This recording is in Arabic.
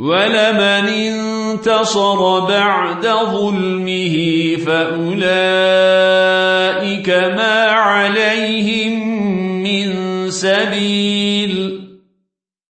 ولمن انتصر بعد ظلمه فأولئك ما عليهم من سبيل